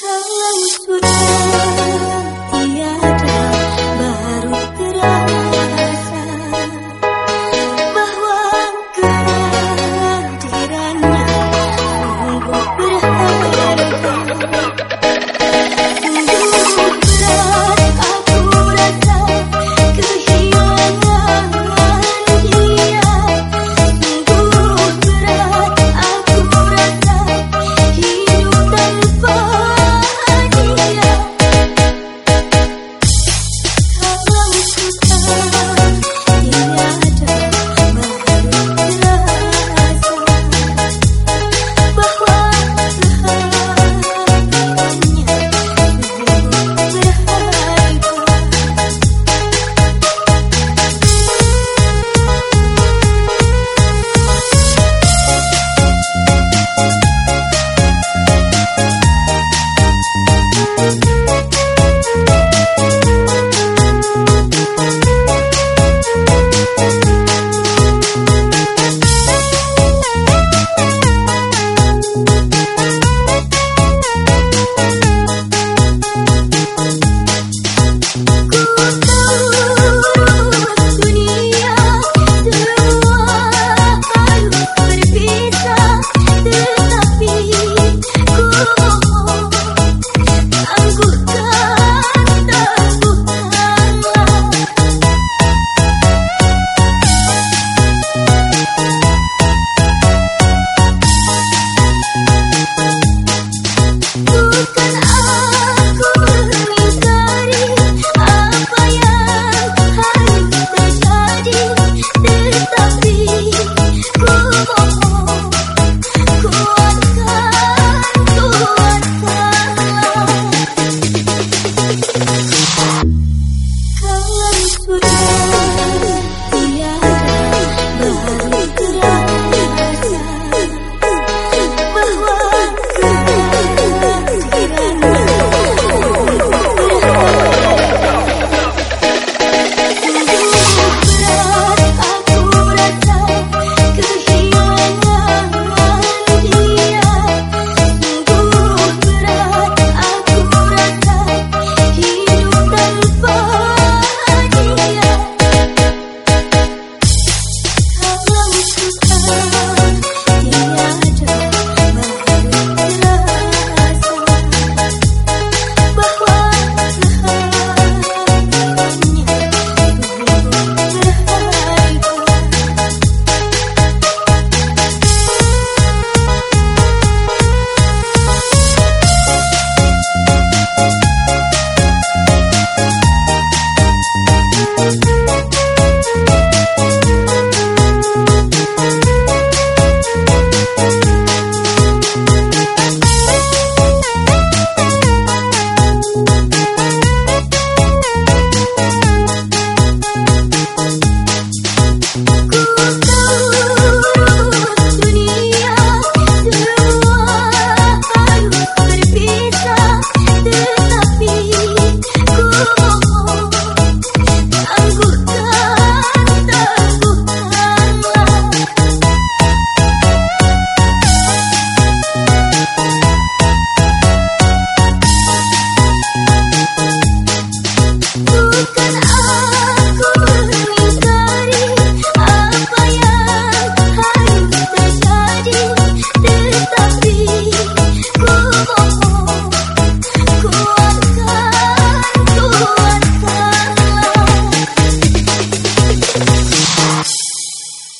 告诉我